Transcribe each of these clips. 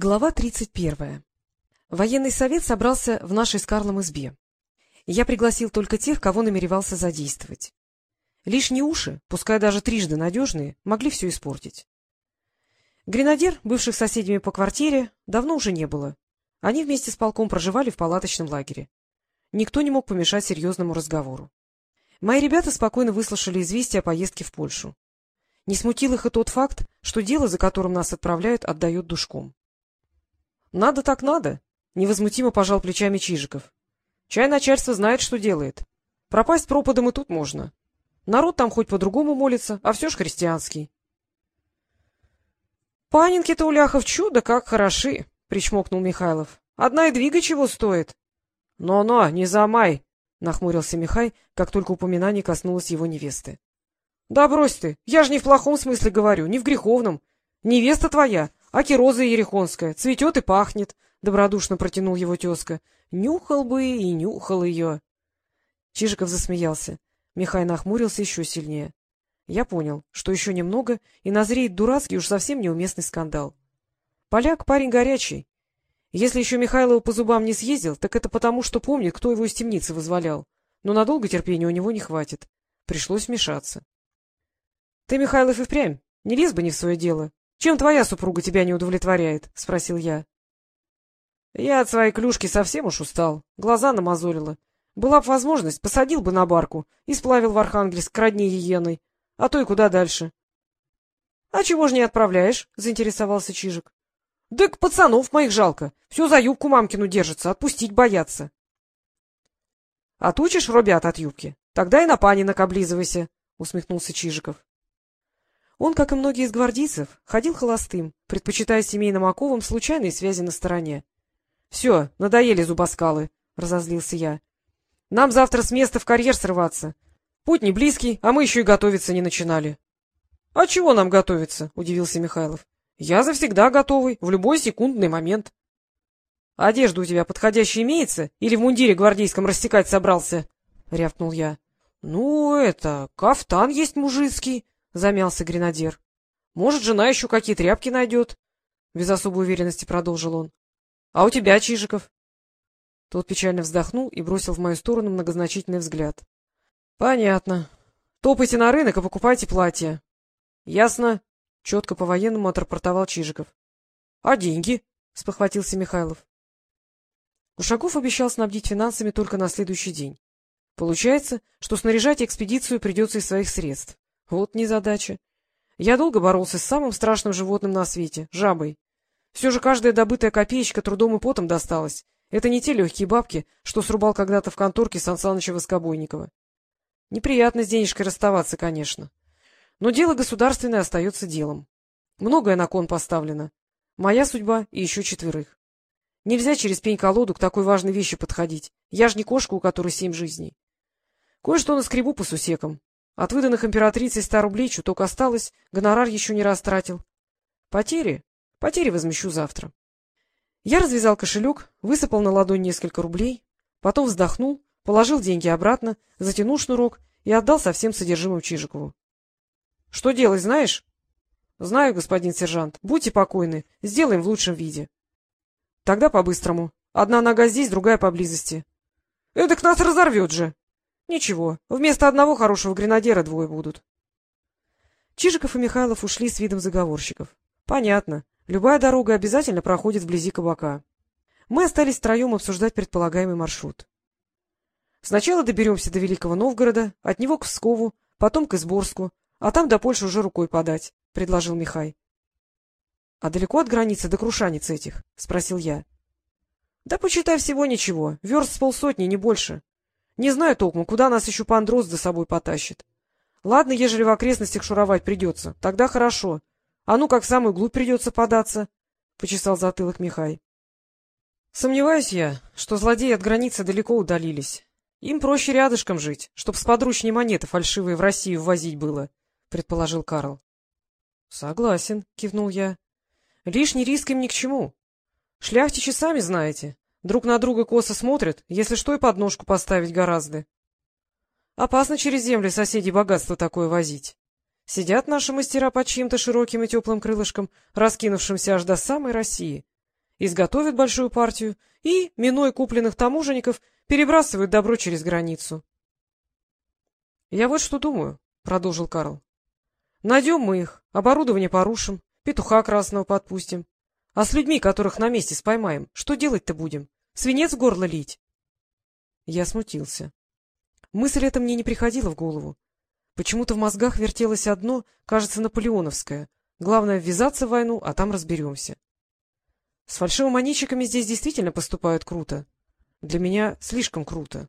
Глава 31. Военный совет собрался в нашей с Карлом избе. Я пригласил только тех, кого намеревался задействовать. Лишние уши, пускай даже трижды надежные, могли все испортить. Гренадер, бывших соседями по квартире, давно уже не было. Они вместе с полком проживали в палаточном лагере. Никто не мог помешать серьезному разговору. Мои ребята спокойно выслушали известие о поездке в Польшу. Не смутил их и тот факт, что дело, за которым нас отправляют, отдает душком. — Надо так надо, — невозмутимо пожал плечами Чижиков. — Чай начальство знает, что делает. Пропасть пропадом и тут можно. Народ там хоть по-другому молится, а все ж христианский. — Панинки-то у ляхов чудо как хороши, — причмокнул Михайлов. — Одна и двига чего стоит. Но — Но-но, не замай, — нахмурился Михай, как только упоминание коснулось его невесты. — Да брось ты, я же не в плохом смысле говорю, не в греховном. Невеста твоя, Аки роза ерехонская, цветет и пахнет, — добродушно протянул его тезка. Нюхал бы и нюхал ее. Чижиков засмеялся. Михай нахмурился еще сильнее. Я понял, что еще немного, и назреет дурацкий уж совсем неуместный скандал. Поляк парень горячий. Если еще Михайлова по зубам не съездил, так это потому, что помнит, кто его из темницы вызволял. Но надолго терпения у него не хватит. Пришлось вмешаться. — Ты, Михайлов, и впрямь, не лез бы не в свое дело. — Чем твоя супруга тебя не удовлетворяет? — спросил я. — Я от своей клюшки совсем уж устал, глаза намазолила. Была бы возможность, посадил бы на барку и сплавил в Архангельск к родне Иеной, а то и куда дальше. — А чего ж не отправляешь? — заинтересовался Чижик. — Да к пацанов моих жалко, все за юбку мамкину держится, отпустить боятся. — Отучишь ребят от юбки? Тогда и на панинок облизывайся, — усмехнулся Чижиков. Он, как и многие из гвардейцев, ходил холостым, предпочитая семейным оковам случайные связи на стороне. — Все, надоели зубоскалы, — разозлился я. — Нам завтра с места в карьер срываться. Путь не близкий, а мы еще и готовиться не начинали. — А чего нам готовиться? — удивился Михайлов. — Я завсегда готовый, в любой секундный момент. — Одежда у тебя подходящая имеется или в мундире гвардейском растекать собрался? — рявкнул я. — Ну, это, кафтан есть мужицкий, — замялся гренадер. — Может, жена еще какие тряпки найдет? — без особой уверенности продолжил он. — А у тебя, Чижиков? Тот печально вздохнул и бросил в мою сторону многозначительный взгляд. — Понятно. Топайте на рынок и покупайте платье. — Ясно. — четко по-военному отрапортовал Чижиков. — А деньги? — спохватился Михайлов. Ушаков обещал снабдить финансами только на следующий день. Получается, что снаряжать экспедицию придется из своих средств. Вот незадача. Я долго боролся с самым страшным животным на свете — жабой. Все же каждая добытая копеечка трудом и потом досталась. Это не те легкие бабки, что срубал когда-то в конторке Сан Саныча Воскобойникова. Неприятно с денежкой расставаться, конечно. Но дело государственное остается делом. Многое на кон поставлено. Моя судьба и еще четверых. Нельзя через пень-колоду к такой важной вещи подходить. Я ж не кошка, у которой семь жизней. Кое-что наскребу по сусекам. От выданных императрицей ста рублей чуток осталось, гонорар еще не растратил. Потери? Потери возмещу завтра. Я развязал кошелек, высыпал на ладонь несколько рублей, потом вздохнул, положил деньги обратно, затянул шнурок и отдал со всем содержимым Чижикову. — Что делать, знаешь? — Знаю, господин сержант. Будьте покойны. Сделаем в лучшем виде. — Тогда по-быстрому. Одна нога здесь, другая поблизости. — Эдак нас разорвет же! — Ничего, вместо одного хорошего гренадера двое будут. Чижиков и Михайлов ушли с видом заговорщиков. Понятно, любая дорога обязательно проходит вблизи кабака. Мы остались втроем обсуждать предполагаемый маршрут. Сначала доберемся до Великого Новгорода, от него к Пскову, потом к Изборску, а там до Польши уже рукой подать, — предложил Михай. — А далеко от границы до крушаниц этих? — спросил я. — Да почитай всего ничего, верст с полсотни, не больше. Не знаю толком, куда нас еще пандрос за собой потащит. Ладно, ежели в окрестностях шуровать придется, тогда хорошо. А ну, как в самую глубь придется податься, — почесал затылок Михай. Сомневаюсь я, что злодеи от границы далеко удалились. Им проще рядышком жить, чтоб с подручней монеты фальшивые в Россию ввозить было, — предположил Карл. — Согласен, — кивнул я. — Лишний риск им ни к чему. Шляхтичи сами знаете, Друг на друга косо смотрят, если что и подножку поставить гораздо. Опасно через земли соседей богатство такое возить. Сидят наши мастера под чьим-то широким и теплым крылышком, раскинувшимся аж до самой России. изготовят большую партию и, минуя купленных таможенников, перебрасывают добро через границу. — Я вот что думаю, — продолжил Карл. — Найдем мы их, оборудование порушим, петуха красного подпустим. А с людьми, которых на месте споймаем, что делать-то будем? Свинец в горло лить? Я смутился. Мысль эта мне не приходила в голову. Почему-то в мозгах вертелось одно, кажется, наполеоновское. Главное — ввязаться в войну, а там разберемся. С фальшивомонетчиками здесь действительно поступают круто. Для меня слишком круто.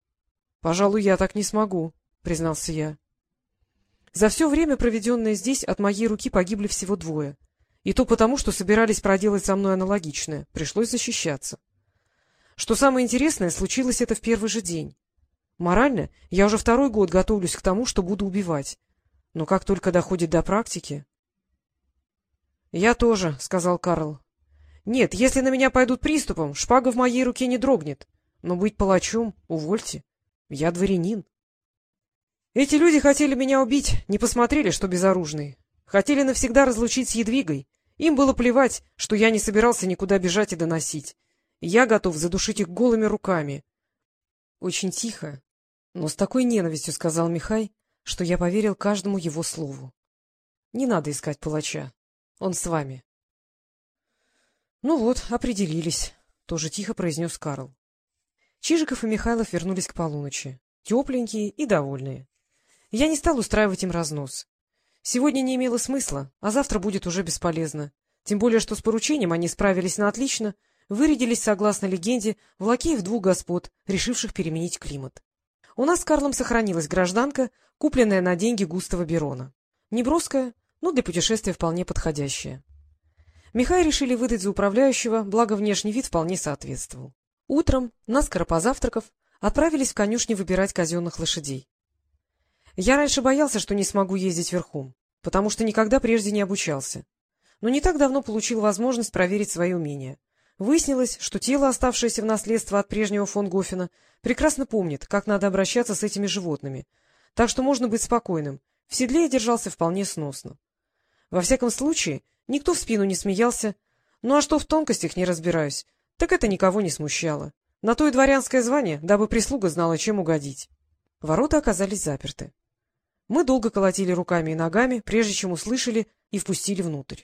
— Пожалуй, я так не смогу, — признался я. За все время, проведенное здесь, от моей руки погибли всего двое. И то потому, что собирались проделать со мной аналогичное. Пришлось защищаться. Что самое интересное, случилось это в первый же день. Морально я уже второй год готовлюсь к тому, что буду убивать. Но как только доходит до практики... — Я тоже, — сказал Карл. — Нет, если на меня пойдут приступом, шпага в моей руке не дрогнет. Но быть палачом — увольте. Я дворянин. Эти люди хотели меня убить, не посмотрели, что безоружный. Хотели навсегда разлучить с Едвигой. Им было плевать, что я не собирался никуда бежать и доносить. Я готов задушить их голыми руками. Очень тихо, но с такой ненавистью сказал Михай, что я поверил каждому его слову. Не надо искать палача. Он с вами. — Ну вот, определились, — тоже тихо произнес Карл. Чижиков и Михайлов вернулись к полуночи, тепленькие и довольные. Я не стал устраивать им разнос. Сегодня не имело смысла, а завтра будет уже бесполезно. Тем более, что с поручением они справились на отлично, вырядились, согласно легенде, в лакеев двух господ, решивших переменить климат. У нас с Карлом сохранилась гражданка, купленная на деньги Густава Берона. Неброская, но для путешествия вполне подходящая. Михай решили выдать за управляющего, благо внешний вид вполне соответствовал. Утром, наскоро позавтракав, отправились в конюшни выбирать казенных лошадей. Я раньше боялся, что не смогу ездить верхом, потому что никогда прежде не обучался. Но не так давно получил возможность проверить свои умения. Выяснилось, что тело, оставшееся в наследство от прежнего фон Гофена, прекрасно помнит, как надо обращаться с этими животными, так что можно быть спокойным. В седле я держался вполне сносно. Во всяком случае, никто в спину не смеялся. Ну а что в тонкостях не разбираюсь, так это никого не смущало. На то и дворянское звание, дабы прислуга знала, чем угодить. Ворота оказались заперты. Мы долго колотили руками и ногами, прежде чем услышали и впустили внутрь.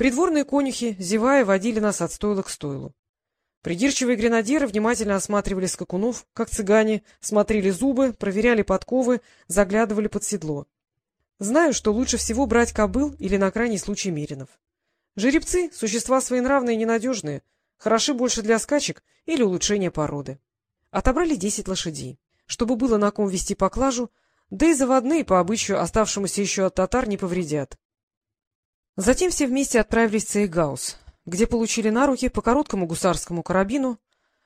Придворные конюхи, зевая, водили нас от стойла к стойлу. Придирчивые гренадеры внимательно осматривали скакунов, как цыгане, смотрели зубы, проверяли подковы, заглядывали под седло. Знаю, что лучше всего брать кобыл или на крайний случай меринов. Жеребцы — существа своенравные и ненадежные, хороши больше для скачек или улучшения породы. Отобрали десять лошадей, чтобы было на ком вести поклажу, да и заводные по обычаю оставшемуся еще от татар не повредят. Затем все вместе отправились в Цейгаус, где получили на руки по короткому гусарскому карабину,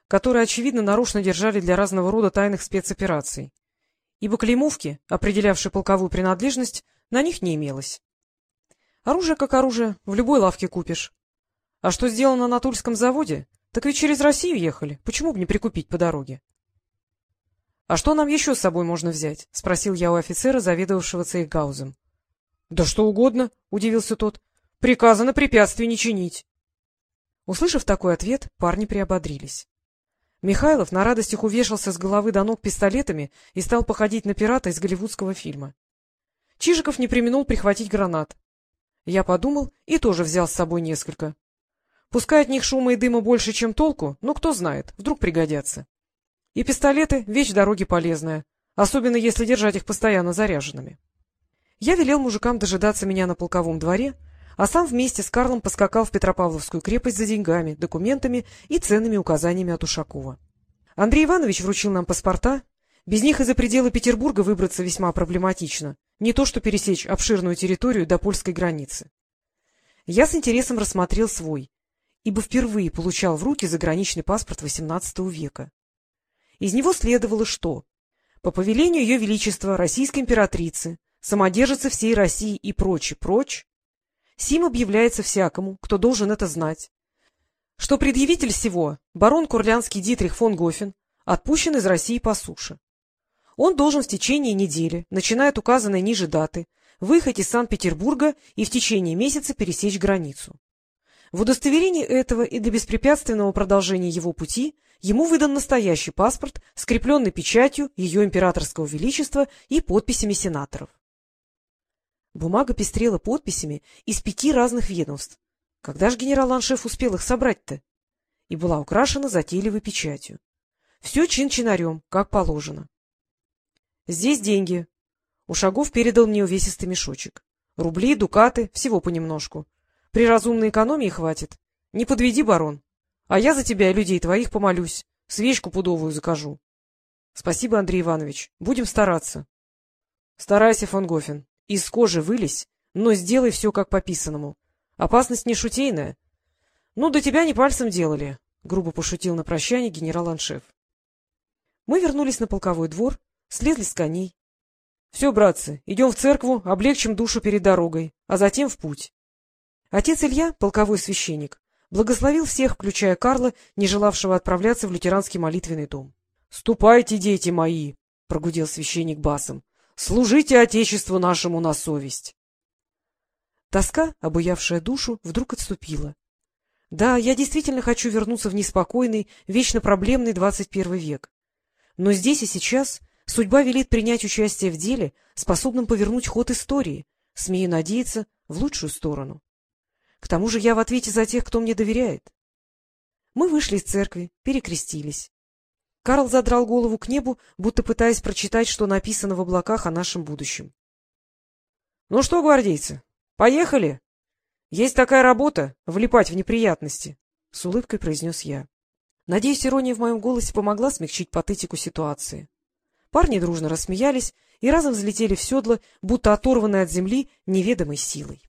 который, очевидно, нарочно держали для разного рода тайных спецопераций, ибо клеймовки, определявшей полковую принадлежность, на них не имелось. Оружие как оружие, в любой лавке купишь. А что сделано на Тульском заводе, так ведь через Россию ехали, почему бы не прикупить по дороге? — А что нам еще с собой можно взять? — спросил я у офицера, заведовавшего Цейгаузом. — Да что угодно, — удивился тот. — Приказано препятствий не чинить. Услышав такой ответ, парни приободрились. Михайлов на радостях увешался с головы до ног пистолетами и стал походить на пирата из голливудского фильма. Чижиков не применул прихватить гранат. Я подумал и тоже взял с собой несколько. Пускай от них шума и дыма больше, чем толку, но кто знает, вдруг пригодятся. И пистолеты — вещь дороги полезная, особенно если держать их постоянно заряженными. Я велел мужикам дожидаться меня на полковом дворе, а сам вместе с Карлом поскакал в Петропавловскую крепость за деньгами, документами и ценными указаниями от Ушакова. Андрей Иванович вручил нам паспорта. Без них из-за пределы Петербурга выбраться весьма проблематично, не то что пересечь обширную территорию до польской границы. Я с интересом рассмотрел свой, ибо впервые получал в руки заграничный паспорт XVIII века. Из него следовало, что по повелению Ее Величества Российской императрицы самодержицы всей России и прочее, прочь, сим объявляется всякому, кто должен это знать, что предъявитель всего, барон Курлянский Дитрих фон Гофен, отпущен из России по суше. Он должен в течение недели, начиная от указанной ниже даты, выехать из Санкт-Петербурга и в течение месяца пересечь границу. В удостоверении этого и для беспрепятственного продолжения его пути ему выдан настоящий паспорт, скрепленный печатью ее императорского величества и подписями сенаторов. Бумага пестрела подписями из пяти разных ведомств. Когда же генерал-аншеф успел их собрать-то? И была украшена затейливой печатью. Все чин-чинарем, как положено. Здесь деньги. У шагов передал мне увесистый мешочек. Рубли, дукаты, всего понемножку. При разумной экономии хватит. Не подведи, барон. А я за тебя и людей твоих помолюсь. Свечку пудовую закажу. Спасибо, Андрей Иванович. Будем стараться. Старайся, фон Гофен. Из кожи вылезь, но сделай все как по писанному. Опасность не шутейная. Ну, до тебя не пальцем делали, — грубо пошутил на прощание генерал-аншеф. Мы вернулись на полковой двор, слезли с коней. — Все, братцы, идем в церкву, облегчим душу перед дорогой, а затем в путь. Отец Илья, полковой священник, благословил всех, включая Карла, не желавшего отправляться в лютеранский молитвенный дом. — Ступайте, дети мои! — прогудел священник басом. — Служите Отечеству нашему на совесть! Тоска, обуявшая душу, вдруг отступила. Да, я действительно хочу вернуться в неспокойный, вечно проблемный двадцать первый век. Но здесь и сейчас судьба велит принять участие в деле, способном повернуть ход истории, смею надеяться, в лучшую сторону. К тому же я в ответе за тех, кто мне доверяет. Мы вышли из церкви, перекрестились. Карл задрал голову к небу, будто пытаясь прочитать, что написано в облаках о нашем будущем. — Ну что, гвардейцы, поехали? Есть такая работа — влипать в неприятности, — с улыбкой произнес я. Надеюсь, ирония в моем голосе помогла смягчить патетику ситуации. Парни дружно рассмеялись и разом взлетели в седло, будто оторванные от земли неведомой силой.